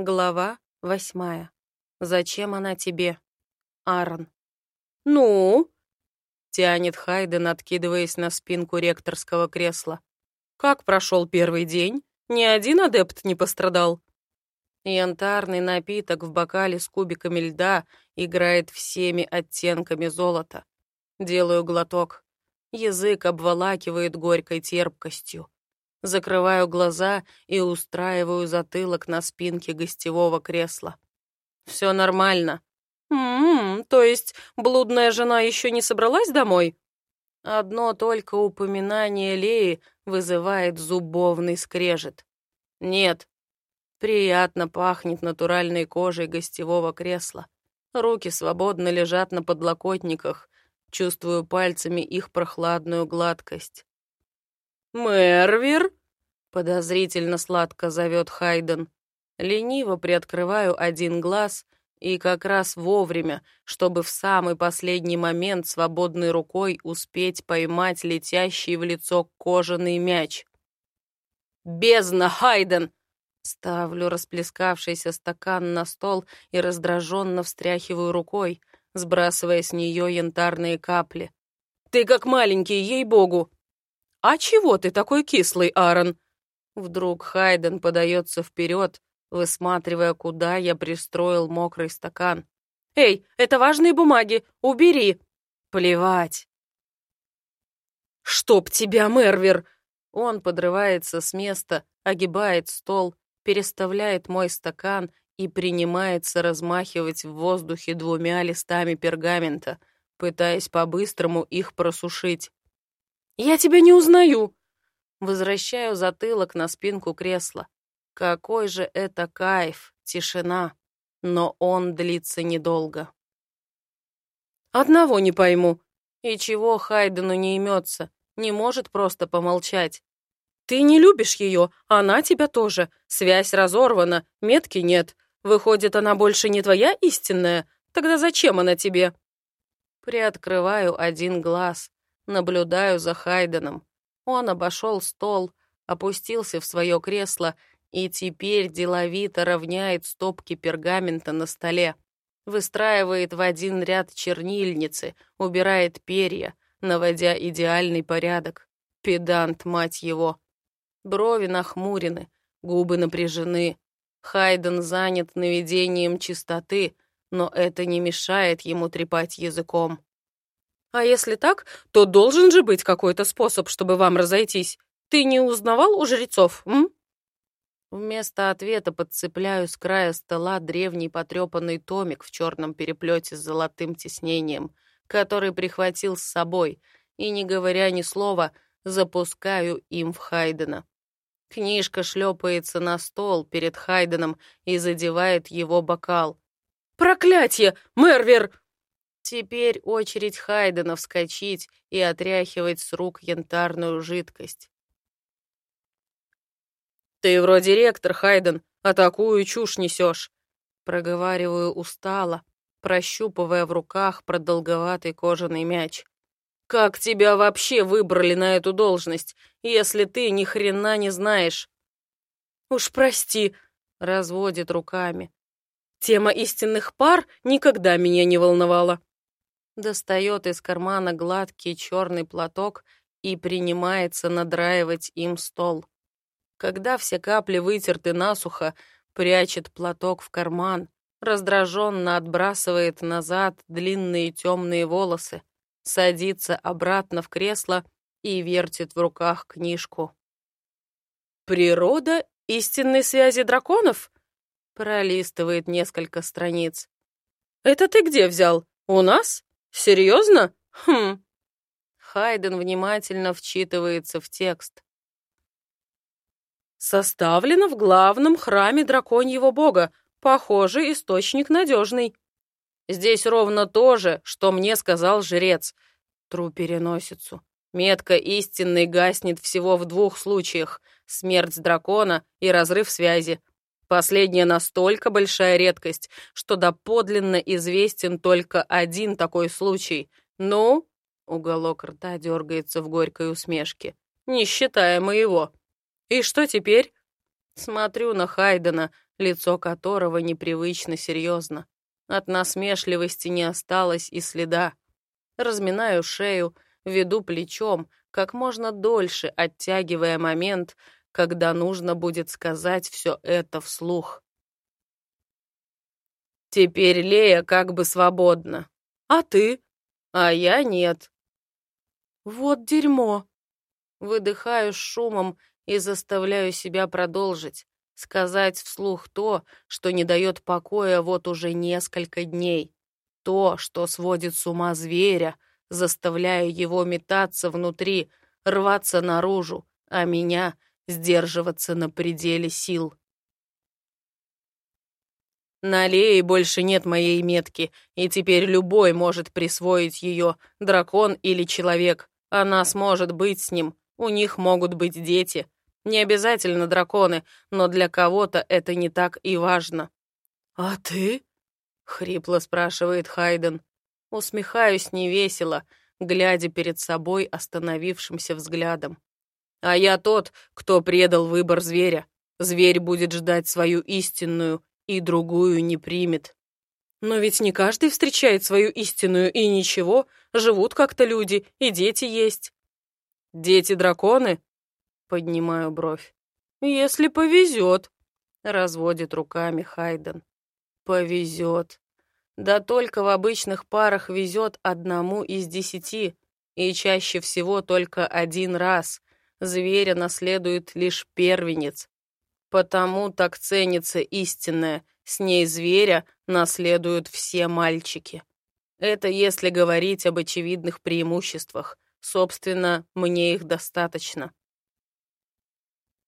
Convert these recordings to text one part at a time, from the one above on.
Глава восьмая. Зачем она тебе? Аарон. «Ну?» — тянет Хайден, откидываясь на спинку ректорского кресла. «Как прошел первый день? Ни один адепт не пострадал?» Янтарный напиток в бокале с кубиками льда играет всеми оттенками золота. Делаю глоток. Язык обволакивает горькой терпкостью. Закрываю глаза и устраиваю затылок на спинке гостевого кресла. Все нормально. М-м, то есть блудная жена еще не собралась домой? Одно только упоминание Леи вызывает зубовный скрежет. Нет. Приятно пахнет натуральной кожей гостевого кресла. Руки свободно лежат на подлокотниках. Чувствую пальцами их прохладную гладкость. «Мервер?» — подозрительно сладко зовет Хайден. Лениво приоткрываю один глаз и как раз вовремя, чтобы в самый последний момент свободной рукой успеть поймать летящий в лицо кожаный мяч. «Бездна, Хайден!» Ставлю расплескавшийся стакан на стол и раздраженно встряхиваю рукой, сбрасывая с нее янтарные капли. «Ты как маленький, ей-богу!» «А чего ты такой кислый, Аарон?» Вдруг Хайден подается вперед, высматривая, куда я пристроил мокрый стакан. «Эй, это важные бумаги! Убери!» «Плевать!» «Чтоб тебя, Мервер!» Он подрывается с места, огибает стол, переставляет мой стакан и принимается размахивать в воздухе двумя листами пергамента, пытаясь по-быстрому их просушить. «Я тебя не узнаю!» Возвращаю затылок на спинку кресла. Какой же это кайф, тишина. Но он длится недолго. Одного не пойму. И чего Хайдену не имется? Не может просто помолчать. Ты не любишь ее, она тебя тоже. Связь разорвана, метки нет. Выходит, она больше не твоя истинная? Тогда зачем она тебе? Приоткрываю один глаз. Наблюдаю за Хайденом. Он обошел стол, опустился в свое кресло и теперь деловито равняет стопки пергамента на столе. Выстраивает в один ряд чернильницы, убирает перья, наводя идеальный порядок. Педант, мать его. Брови нахмурены, губы напряжены. Хайден занят наведением чистоты, но это не мешает ему трепать языком. А если так, то должен же быть какой-то способ, чтобы вам разойтись. Ты не узнавал у жрецов, м? Вместо ответа подцепляю с края стола древний потрепанный томик в черном переплете с золотым тиснением, который прихватил с собой, и, не говоря ни слова, запускаю им в Хайдена. Книжка шлепается на стол перед Хайденом и задевает его бокал. «Проклятье! Мервер!» Теперь очередь Хайдена вскочить и отряхивать с рук янтарную жидкость. «Ты вроде ректор, Хайден, а такую чушь несешь!» Проговариваю устало, прощупывая в руках продолговатый кожаный мяч. «Как тебя вообще выбрали на эту должность, если ты ни хрена не знаешь?» «Уж прости», — разводит руками. «Тема истинных пар никогда меня не волновала» достает из кармана гладкий черный платок и принимается надраивать им стол. Когда все капли вытерты насухо, прячет платок в карман, раздраженно отбрасывает назад длинные темные волосы, садится обратно в кресло и вертит в руках книжку. «Природа истинной связи драконов?» пролистывает несколько страниц. «Это ты где взял? У нас?» Серьезно? Хм. Хайден внимательно вчитывается в текст. Составлено в главном храме драконьего бога. Похоже, источник надежный. Здесь ровно то же, что мне сказал жрец. Тру переносицу. Метка истинной гаснет всего в двух случаях — смерть дракона и разрыв связи. Последняя настолько большая редкость, что доподлинно известен только один такой случай. Ну, уголок рта дергается в горькой усмешке, не считая моего. И что теперь? Смотрю на Хайдена, лицо которого непривычно серьезно. От насмешливости не осталось и следа. Разминаю шею, веду плечом, как можно дольше оттягивая момент, когда нужно будет сказать все это вслух. Теперь Лея как бы свободна. А ты? А я нет. Вот дерьмо. Выдыхаю с шумом и заставляю себя продолжить, сказать вслух то, что не дает покоя вот уже несколько дней. То, что сводит с ума зверя, заставляя его метаться внутри, рваться наружу, а меня сдерживаться на пределе сил. На аллее больше нет моей метки, и теперь любой может присвоить ее, дракон или человек. Она сможет быть с ним, у них могут быть дети. Не обязательно драконы, но для кого-то это не так и важно. «А ты?» — хрипло спрашивает Хайден. Усмехаюсь невесело, глядя перед собой остановившимся взглядом. «А я тот, кто предал выбор зверя. Зверь будет ждать свою истинную, и другую не примет. Но ведь не каждый встречает свою истинную, и ничего, живут как-то люди, и дети есть. Дети-драконы? Поднимаю бровь. Если повезет, разводит руками Хайден. Повезет. Да только в обычных парах везет одному из десяти, и чаще всего только один раз. Зверя наследует лишь первенец, Потому так ценится истинное, с ней зверя наследуют все мальчики. Это если говорить об очевидных преимуществах. Собственно, мне их достаточно.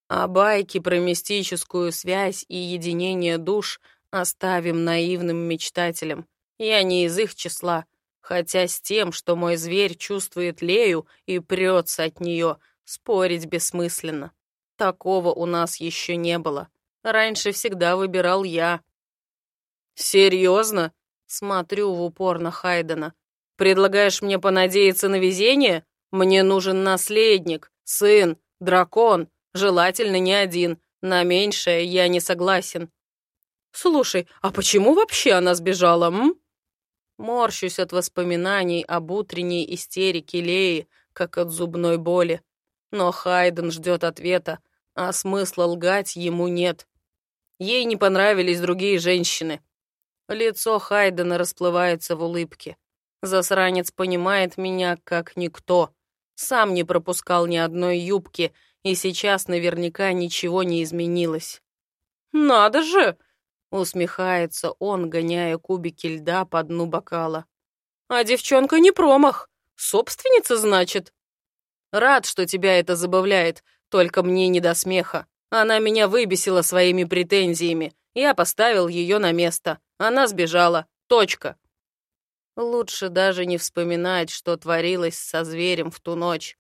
А байки про мистическую связь и единение душ оставим наивным мечтателям. Я не из их числа, хотя с тем, что мой зверь чувствует Лею и прется от нее, спорить бессмысленно. Такого у нас еще не было. Раньше всегда выбирал я. Серьезно? Смотрю в упор на Хайдена. Предлагаешь мне понадеяться на везение? Мне нужен наследник, сын, дракон, желательно не один. На меньшее я не согласен. Слушай, а почему вообще она сбежала, м? Морщусь от воспоминаний об утренней истерике Леи, как от зубной боли. Но Хайден ждет ответа, а смысла лгать ему нет. Ей не понравились другие женщины. Лицо Хайдена расплывается в улыбке. Засранец понимает меня как никто. Сам не пропускал ни одной юбки, и сейчас наверняка ничего не изменилось. «Надо же!» — усмехается он, гоняя кубики льда по дну бокала. «А девчонка не промах. Собственница, значит?» «Рад, что тебя это забавляет, только мне не до смеха. Она меня выбесила своими претензиями. Я поставил ее на место. Она сбежала. Точка. Лучше даже не вспоминать, что творилось со зверем в ту ночь.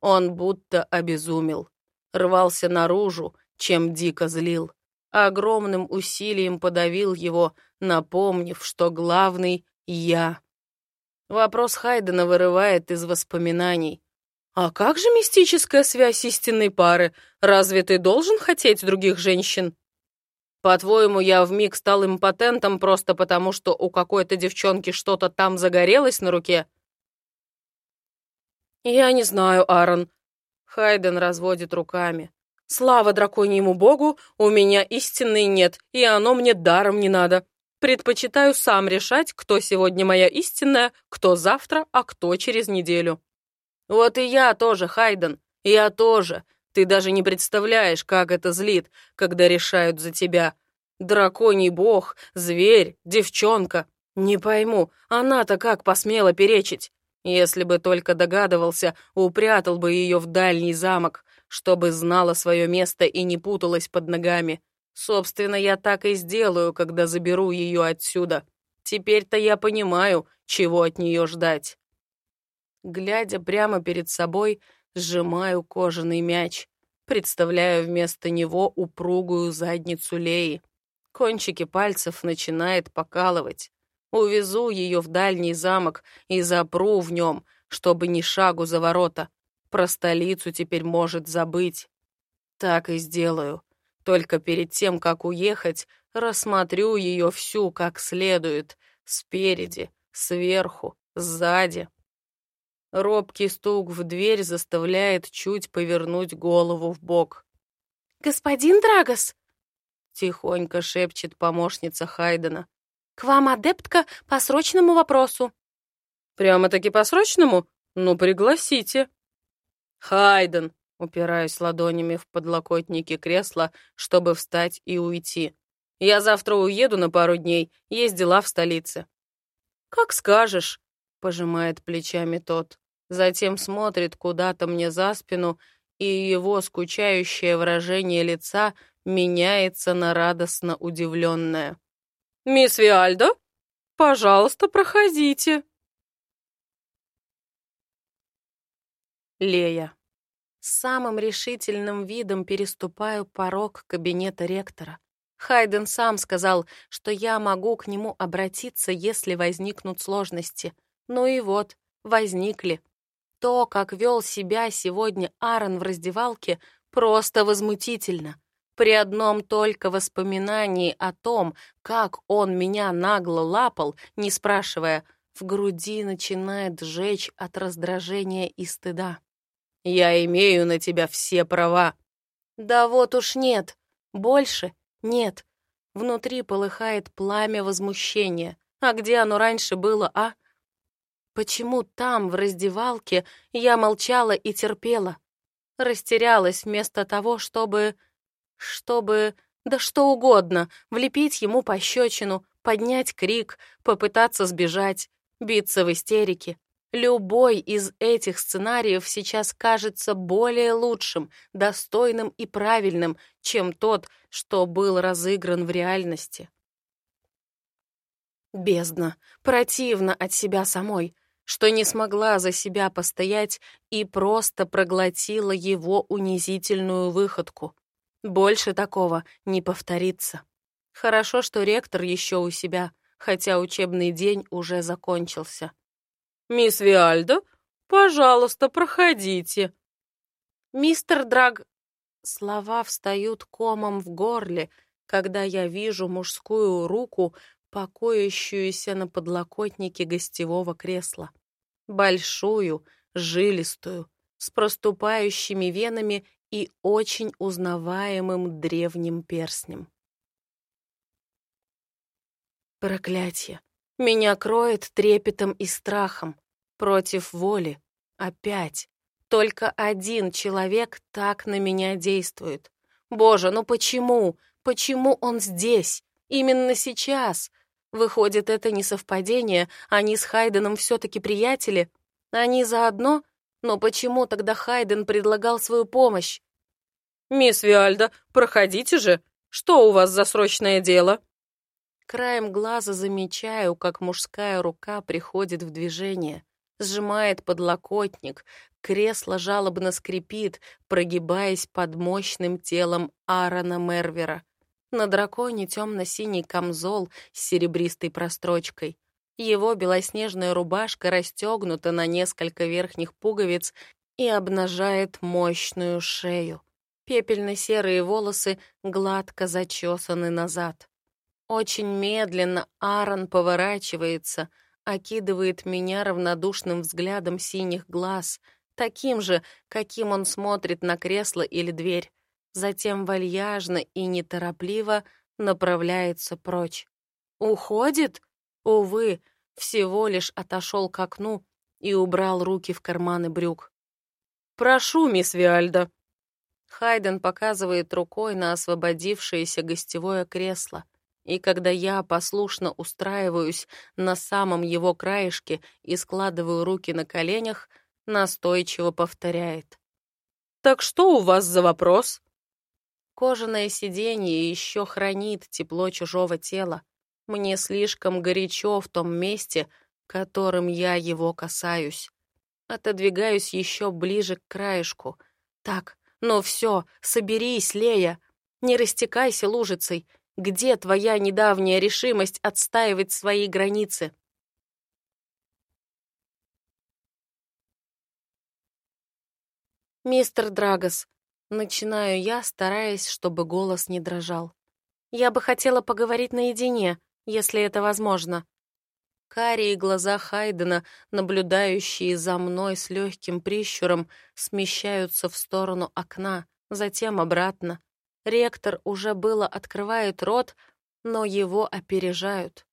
Он будто обезумел. Рвался наружу, чем дико злил. Огромным усилием подавил его, напомнив, что главный — я. Вопрос Хайдена вырывает из воспоминаний. «А как же мистическая связь истинной пары? Разве ты должен хотеть других женщин?» «По-твоему, я вмиг стал импотентом просто потому, что у какой-то девчонки что-то там загорелось на руке?» «Я не знаю, Аарон». Хайден разводит руками. «Слава драконьему богу, у меня истинной нет, и оно мне даром не надо. Предпочитаю сам решать, кто сегодня моя истинная, кто завтра, а кто через неделю». Вот и я тоже, Хайден, я тоже. Ты даже не представляешь, как это злит, когда решают за тебя. Драконий бог, зверь, девчонка. Не пойму, она-то как посмела перечить? Если бы только догадывался, упрятал бы ее в дальний замок, чтобы знала свое место и не путалась под ногами. Собственно, я так и сделаю, когда заберу ее отсюда. Теперь-то я понимаю, чего от нее ждать. Глядя прямо перед собой, сжимаю кожаный мяч, представляю вместо него упругую задницу Леи. Кончики пальцев начинает покалывать. Увезу ее в дальний замок и запру в нем, чтобы ни шагу за ворота. Про столицу теперь может забыть. Так и сделаю. Только перед тем, как уехать, рассмотрю ее всю как следует, спереди, сверху, сзади. Робкий стук в дверь заставляет чуть повернуть голову в бок. «Господин Драгос!» — тихонько шепчет помощница Хайдена. «К вам адептка по срочному вопросу». «Прямо-таки по срочному? Ну, пригласите». «Хайден!» — упираюсь ладонями в подлокотники кресла, чтобы встать и уйти. «Я завтра уеду на пару дней, есть дела в столице». «Как скажешь», — пожимает плечами тот. Затем смотрит куда-то мне за спину, и его скучающее выражение лица меняется на радостно удивленное. «Мисс Виальдо, пожалуйста, проходите». Лея. Самым решительным видом переступаю порог кабинета ректора. Хайден сам сказал, что я могу к нему обратиться, если возникнут сложности. Ну и вот, возникли. То, как вел себя сегодня Аарон в раздевалке, просто возмутительно. При одном только воспоминании о том, как он меня нагло лапал, не спрашивая, в груди начинает жечь от раздражения и стыда. «Я имею на тебя все права». «Да вот уж нет. Больше нет. Внутри полыхает пламя возмущения. А где оно раньше было, а? Почему там, в раздевалке, я молчала и терпела? Растерялась вместо того, чтобы... чтобы... да что угодно, влепить ему пощечину, поднять крик, попытаться сбежать, биться в истерике. Любой из этих сценариев сейчас кажется более лучшим, достойным и правильным, чем тот, что был разыгран в реальности. Бездна, противно от себя самой, что не смогла за себя постоять и просто проглотила его унизительную выходку. Больше такого не повторится. Хорошо, что ректор еще у себя, хотя учебный день уже закончился. «Мисс Виальдо, пожалуйста, проходите». «Мистер Драг...» Слова встают комом в горле, когда я вижу мужскую руку, покоящуюся на подлокотнике гостевого кресла. Большую, жилистую, с проступающими венами и очень узнаваемым древним перстнем. Проклятие! Меня кроет трепетом и страхом. Против воли. Опять. Только один человек так на меня действует. Боже, ну почему? Почему он здесь? Именно сейчас? Выходит, это не совпадение, они с Хайденом все-таки приятели? Они заодно? Но почему тогда Хайден предлагал свою помощь? «Мисс Виальда, проходите же! Что у вас за срочное дело?» Краем глаза замечаю, как мужская рука приходит в движение, сжимает подлокотник, кресло жалобно скрипит, прогибаясь под мощным телом Аарона Мервера. На драконе темно-синий камзол с серебристой прострочкой. Его белоснежная рубашка расстегнута на несколько верхних пуговиц и обнажает мощную шею. Пепельно-серые волосы гладко зачесаны назад. Очень медленно Аарон поворачивается, окидывает меня равнодушным взглядом синих глаз, таким же, каким он смотрит на кресло или дверь. Затем вальяжно и неторопливо направляется прочь. Уходит? Увы, всего лишь отошел к окну и убрал руки в карманы брюк. «Прошу, мисс Виальда». Хайден показывает рукой на освободившееся гостевое кресло и когда я послушно устраиваюсь на самом его краешке и складываю руки на коленях, настойчиво повторяет. «Так что у вас за вопрос?» Кожаное сиденье еще хранит тепло чужого тела. Мне слишком горячо в том месте, которым я его касаюсь. Отодвигаюсь еще ближе к краешку. Так, ну все, соберись, Лея. Не растекайся лужицей, где твоя недавняя решимость отстаивать свои границы? Мистер Драгос, Начинаю я, стараясь, чтобы голос не дрожал. «Я бы хотела поговорить наедине, если это возможно». Карие глаза Хайдена, наблюдающие за мной с легким прищуром, смещаются в сторону окна, затем обратно. Ректор уже было открывает рот, но его опережают.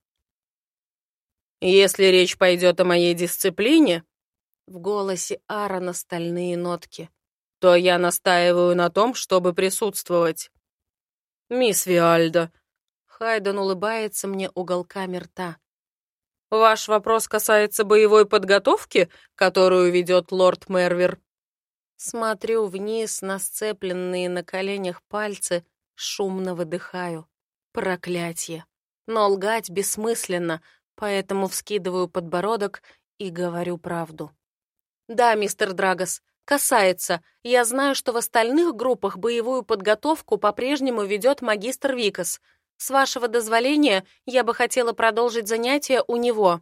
«Если речь пойдет о моей дисциплине», в голосе Аарона стальные нотки, то я настаиваю на том, чтобы присутствовать. «Мисс Виальда», Хайден улыбается мне уголками рта. Ваш вопрос касается боевой подготовки, которую ведет лорд Мервер. Смотрю вниз на сцепленные на коленях пальцы, шумно выдыхаю. Проклятье. Но лгать бессмысленно, поэтому вскидываю подбородок и говорю правду. Да, мистер Драгос, касается. Я знаю, что в остальных группах боевую подготовку по-прежнему ведет магистр Викас — с вашего дозволения, я бы хотела продолжить занятия у него».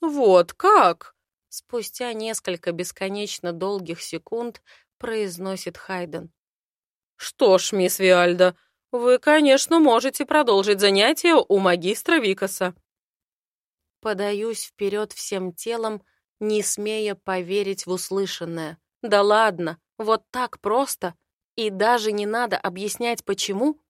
«Вот как?» Спустя несколько бесконечно долгих секунд произносит Хайден. «Что ж, мисс Виальда, вы, конечно, можете продолжить занятия у магистра Викаса». Подаюсь вперед всем телом, не смея поверить в услышанное. Да ладно, вот так просто. И даже не надо объяснять, почему.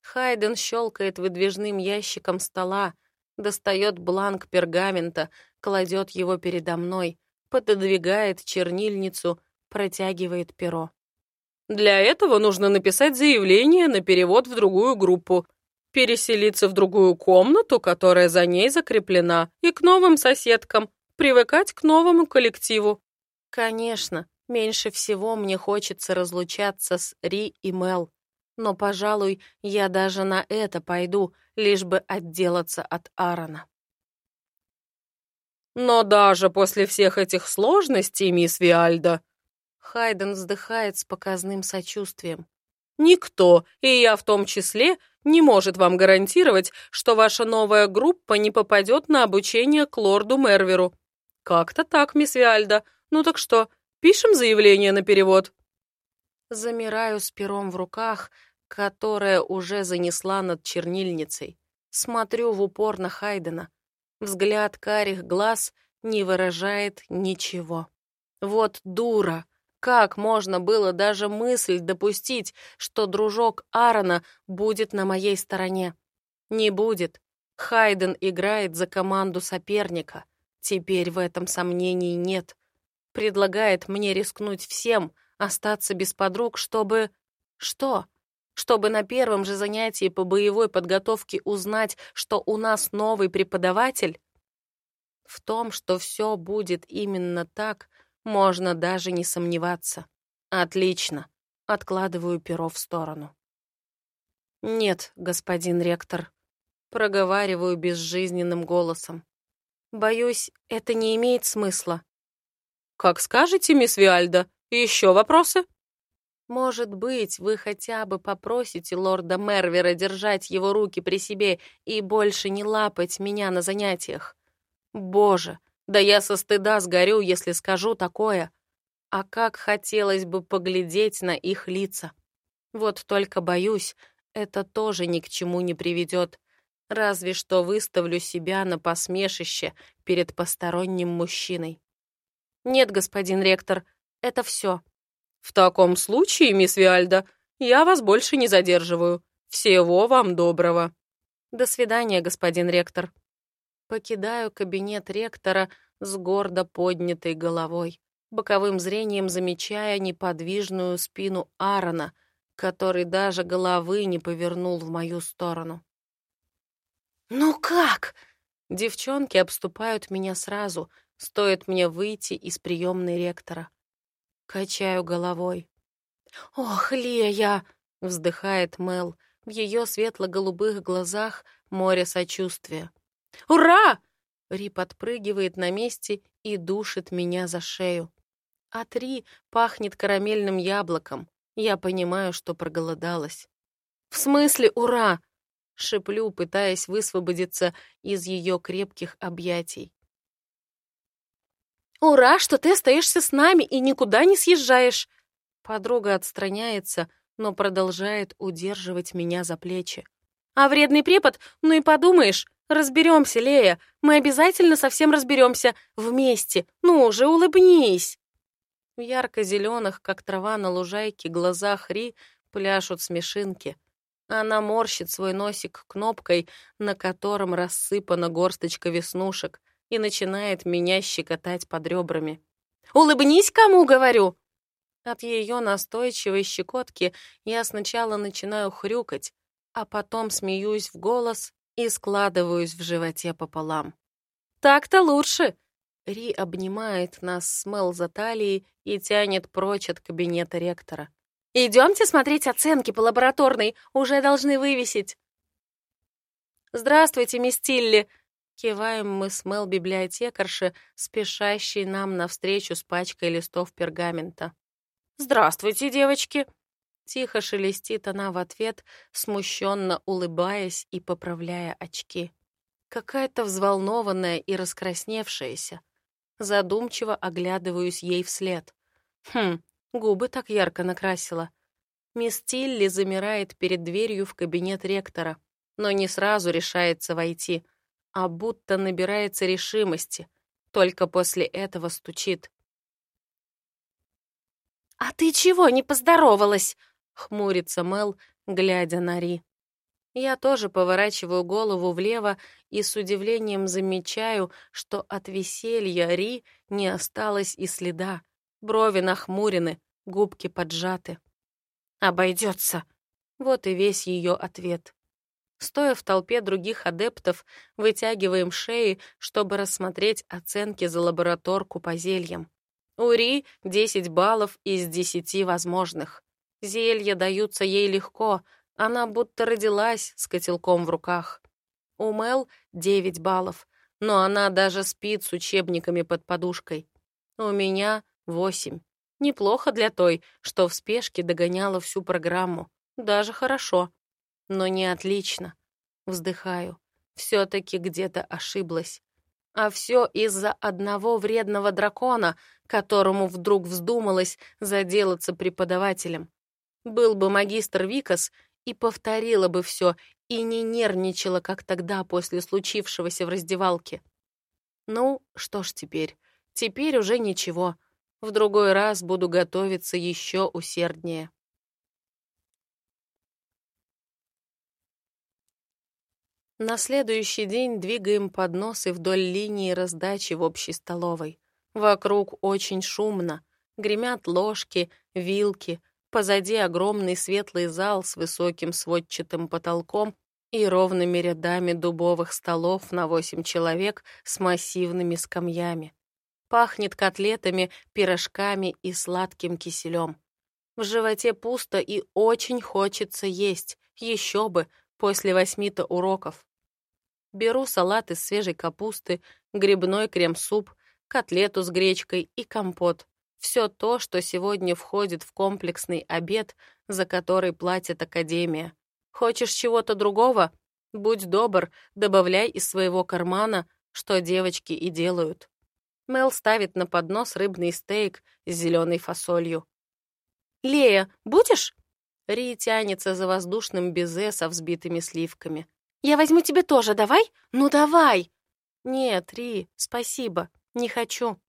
Хайден щелкает выдвижным ящиком стола, достает бланк пергамента, кладет его передо мной, пододвигает чернильницу, протягивает перо. Для этого нужно написать заявление на перевод в другую группу, переселиться в другую комнату, которая за ней закреплена, и к новым соседкам, привыкать к новому коллективу. Конечно, меньше всего мне хочется разлучаться с Ри и Мел. Но, пожалуй, я даже на это пойду, лишь бы отделаться от Аарона. Но даже после всех этих сложностей, мисс Виальда, Хайден вздыхает с показным сочувствием. Никто, и я в том числе, не может вам гарантировать, что ваша новая группа не попадет на обучение к лорду Мерверу. Как-то так, мисс Виальда. Ну так что, пишем заявление на перевод? Замираю с пером в руках, которое уже занесла над чернильницей. Смотрю в упор на Хайдена. Взгляд карих глаз не выражает ничего. Вот дура! Как можно было даже мысль допустить, что дружок Аарона будет на моей стороне? Не будет. Хайден играет за команду соперника. Теперь в этом сомнений нет. Предлагает мне рискнуть всем, остаться без подруг, чтобы... Что? Чтобы на первом же занятии по боевой подготовке узнать, что у нас новый преподаватель? В том, что все будет именно так, можно даже не сомневаться. Отлично. Откладываю перо в сторону. Нет, господин ректор. Проговариваю безжизненным голосом. Боюсь, это не имеет смысла. Как скажете, мисс Виальда. Еще вопросы? Может быть, вы хотя бы попросите лорда Мервера держать его руки при себе и больше не лапать меня на занятиях? Боже, да я со стыда сгорю, если скажу такое. А как хотелось бы поглядеть на их лица. Вот только боюсь, это тоже ни к чему не приведет. Разве что выставлю себя на посмешище перед посторонним мужчиной. Нет, господин ректор, это все. В таком случае, мисс Виальда, я вас больше не задерживаю. Всего вам доброго. До свидания, господин ректор. Покидаю кабинет ректора с гордо поднятой головой, боковым зрением замечая неподвижную спину Аарона, который даже головы не повернул в мою сторону. «Ну как?» Девчонки обступают меня сразу, стоит мне выйти из приемной ректора. Качаю головой. «Ох, Лея!» — вздыхает Мел. В ее светло-голубых глазах море сочувствия. «Ура!» Ри подпрыгивает на месте и душит меня за шею. От Ри пахнет карамельным яблоком. Я понимаю, что проголодалась. «В смысле ура?» — шеплю, пытаясь высвободиться из ее крепких объятий. «Ура, что ты остаешься с нами и никуда не съезжаешь!» Подруга отстраняется, но продолжает удерживать меня за плечи. «А вредный препод? Ну и подумаешь, разберемся, Лея, мы обязательно совсем разберемся вместе. Ну уже улыбнись!» В ярко-зеленых, как трава на лужайке, глазах Ри пляшут смешинки. Она морщит свой носик кнопкой, на котором рассыпана горсточка веснушек, и начинает меня щекотать под ребрами. «Улыбнись кому, говорю!» От ее настойчивой щекотки я сначала начинаю хрюкать, а потом смеюсь в голос и складываюсь в животе пополам. «Так-то лучше!» Ри обнимает нас с Мел за талией и тянет прочь от кабинета ректора. «Идемте смотреть оценки по лабораторной, уже должны вывесить». «Здравствуйте, мисс Тилли!» Киваем мы с Мел библиотекарши, спешащей нам навстречу с пачкой листов пергамента. «Здравствуйте, девочки!» Тихо шелестит она в ответ, смущенно улыбаясь и поправляя очки. Какая-то взволнованная и раскрасневшаяся. Задумчиво оглядываюсь ей вслед. Хм, губы так ярко накрасила. Мисс Тилли замирает перед дверью в кабинет ректора, но не сразу решается войти, а будто набирается решимости. Только после этого стучит. «А ты чего не поздоровалась?» — хмурится Мел, глядя на Ри. Я тоже поворачиваю голову влево и с удивлением замечаю, что от веселья Ри не осталось и следа. Брови нахмурены, губки поджаты. «Обойдется!» Вот и весь ее ответ. Стоя в толпе других адептов, вытягиваем шеи, чтобы рассмотреть оценки за лабораторку по зельям. У Ри 10 баллов из 10 возможных. Зелья даются ей легко, она будто родилась с котелком в руках. У Мел 9 баллов, но она даже спит с учебниками под подушкой. У меня 8. Неплохо для той, что в спешке догоняла всю программу. Даже хорошо. Но не отлично. Вздыхаю. Все-таки где-то ошиблась. А все из-за одного вредного дракона, которому вдруг вздумалось заделаться преподавателем. Был бы магистр Викас и повторила бы все, и не нервничала, как тогда после случившегося в раздевалке. Ну, что ж теперь? Теперь уже ничего. В другой раз буду готовиться еще усерднее. На следующий день двигаем подносы вдоль линии раздачи в общей столовой. Вокруг очень шумно. Гремят ложки, вилки. Позади огромный светлый зал с высоким сводчатым потолком и ровными рядами дубовых столов на восемь человек с массивными скамьями. Пахнет котлетами, пирожками и сладким киселем. В животе пусто и очень хочется есть, еще бы, после восьми-то уроков. Беру салат из свежей капусты, грибной крем-суп, котлету с гречкой и компот. Все то, что сегодня входит в комплексный обед, за который платит Академия. Хочешь чего-то другого? Будь добр, добавляй из своего кармана, что девочки и делают. Мел ставит на поднос рыбный стейк с зеленой фасолью. «Лея, будешь?» Ри тянется за воздушным безе со взбитыми сливками. «Я возьму тебе тоже, давай? Ну давай!» «Нет, Ри, спасибо, не хочу».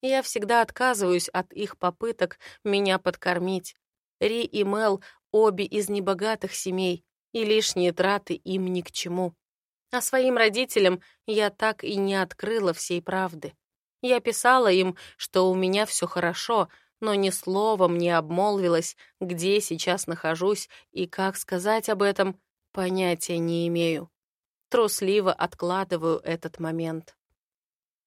Я всегда отказываюсь от их попыток меня подкормить. Ри и Мел обе из небогатых семей, и лишние траты им ни к чему. А своим родителям я так и не открыла всей правды. Я писала им, что у меня все хорошо, но ни словом не обмолвилась, где сейчас нахожусь и как сказать об этом, понятия не имею. Трусливо откладываю этот момент.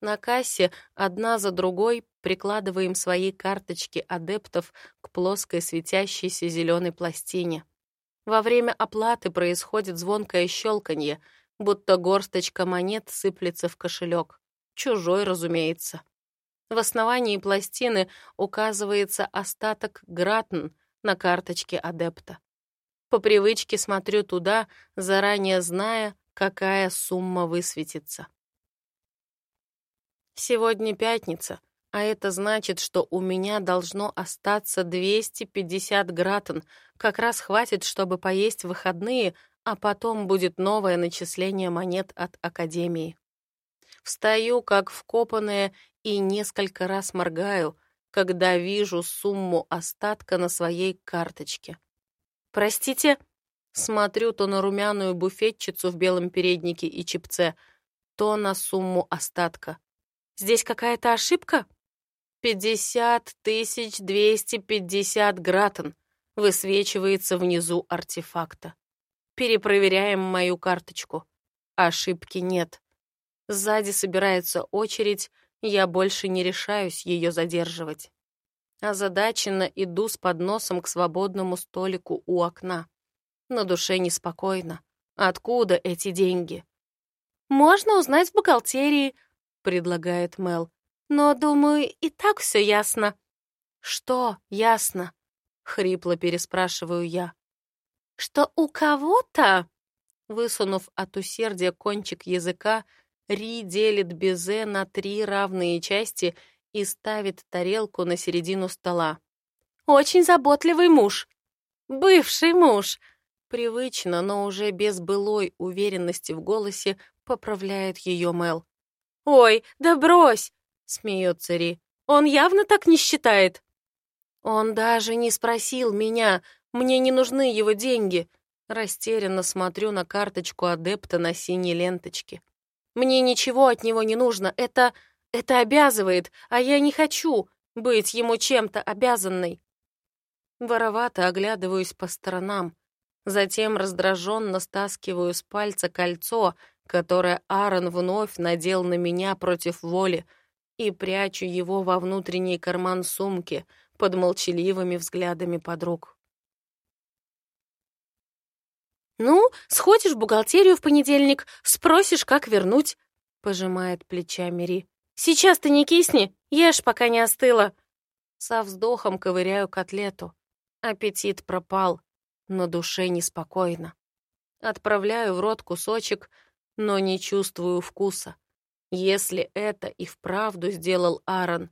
На кассе одна за другой прикладываем свои карточки адептов к плоской светящейся зеленой пластине. Во время оплаты происходит звонкое щелканье, будто горсточка монет сыплется в кошелек. Чужой, разумеется. В основании пластины указывается остаток гратн на карточке адепта. По привычке смотрю туда, заранее зная, какая сумма высветится. Сегодня пятница, А это значит, что у меня должно остаться 250 гратон. Как раз хватит, чтобы поесть выходные, а потом будет новое начисление монет от Академии. Встаю, как вкопанная, и несколько раз моргаю, когда вижу сумму остатка на своей карточке. «Простите?» Смотрю то на румяную буфетчицу в белом переднике и чипце, то на сумму остатка. «Здесь какая-то ошибка?» «Пятьдесят тысяч двести пятьдесят гратон», высвечивается внизу артефакта. Перепроверяем мою карточку. Ошибки нет. Сзади собирается очередь, я больше не решаюсь ее задерживать. Озадаченно иду с подносом к свободному столику у окна. На душе неспокойно. Откуда эти деньги? «Можно узнать в бухгалтерии», — предлагает Мел. «Но, думаю, и так все ясно». «Что ясно?» — хрипло переспрашиваю я. «Что у кого-то...» Высунув от усердия кончик языка, Ри делит безе на три равные части и ставит тарелку на середину стола. «Очень заботливый муж. Бывший муж», Привычно, но уже без былой уверенности в голосе поправляет ее Мел. «Ой, да брось!» — смеется Ри. «Он явно так не считает». «Он даже не спросил меня. Мне не нужны его деньги». Растерянно смотрю на карточку адепта на синей ленточке. «Мне ничего от него не нужно. Это... это обязывает, а я не хочу быть ему чем-то обязанной». Воровато оглядываюсь по сторонам. Затем раздраженно стаскиваю с пальца кольцо, которое Аарон вновь надел на меня против воли, и прячу его во внутренний карман сумки под молчаливыми взглядами подруг. «Ну, сходишь в бухгалтерию в понедельник, спросишь, как вернуть», — пожимает плечами Ри. «Сейчас ты не кисни, ешь, пока не остыла». Со вздохом ковыряю котлету. Аппетит пропал но душе неспокойно. Отправляю в рот кусочек, но не чувствую вкуса. Если это и вправду сделал Аарон,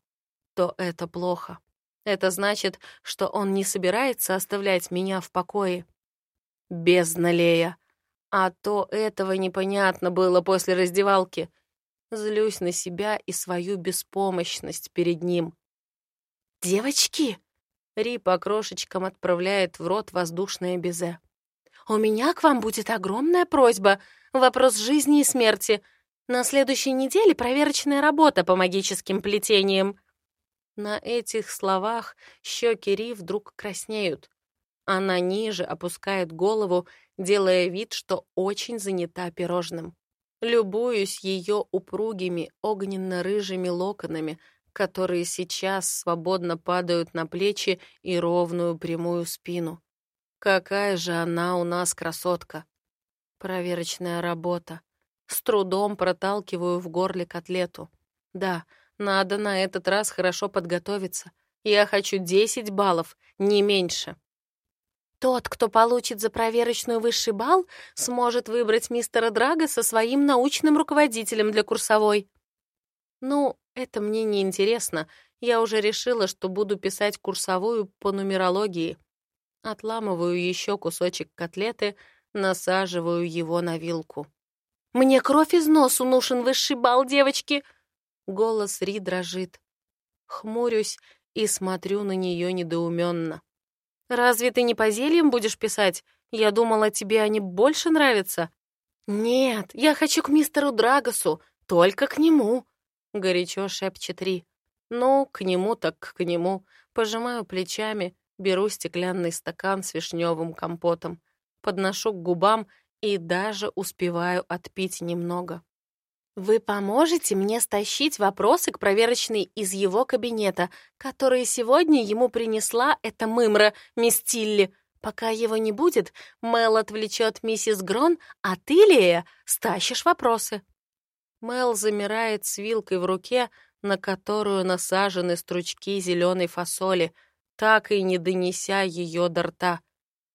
то это плохо. Это значит, что он не собирается оставлять меня в покое. Бездна Лея. А то этого непонятно было после раздевалки. Злюсь на себя и свою беспомощность перед ним. «Девочки!» Ри по крошечкам отправляет в рот воздушное безе. «У меня к вам будет огромная просьба. Вопрос жизни и смерти. На следующей неделе проверочная работа по магическим плетениям». На этих словах щеки Ри вдруг краснеют. Она ниже опускает голову, делая вид, что очень занята пирожным. Любуюсь ее упругими огненно-рыжими локонами, которые сейчас свободно падают на плечи и ровную прямую спину. Какая же она у нас красотка! Проверочная работа. С трудом проталкиваю в горле котлету. Да, надо на этот раз хорошо подготовиться. Я хочу 10 баллов, не меньше. Тот, кто получит за проверочную высший балл, сможет выбрать мистера Драга со своим научным руководителем для курсовой. Ну, это мне не интересно. Я уже решила, что буду писать курсовую по нумерологии. Отламываю еще кусочек котлеты, насаживаю его на вилку. «Мне кровь из носу нужен высший бал, девочки!» Голос Ри дрожит. Хмурюсь и смотрю на нее недоуменно. «Разве ты не по зельям будешь писать? Я думала, тебе они больше нравятся». «Нет, я хочу к мистеру Драгосу, только к нему», — горячо шепчет Ри. «Ну, к нему так к нему». Пожимаю плечами, беру стеклянный стакан с вишневым компотом, подношу к губам и даже успеваю отпить немного. «Вы поможете мне стащить вопросы к проверочной из его кабинета, которые сегодня ему принесла эта мымра, мисс Тилли. Пока его не будет, Мел отвлечет миссис Грон, а ты, Лея, стащишь вопросы». Мел замирает с вилкой в руке, на которую насажены стручки зеленой фасоли, так и не донеся ее до рта.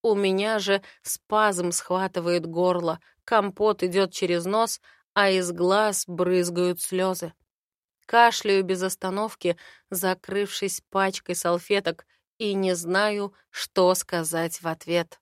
У меня же спазм схватывает горло, компот идет через нос, а из глаз брызгают слезы. Кашляю без остановки, закрывшись пачкой салфеток, и не знаю, что сказать в ответ.